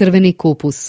crveni kupus.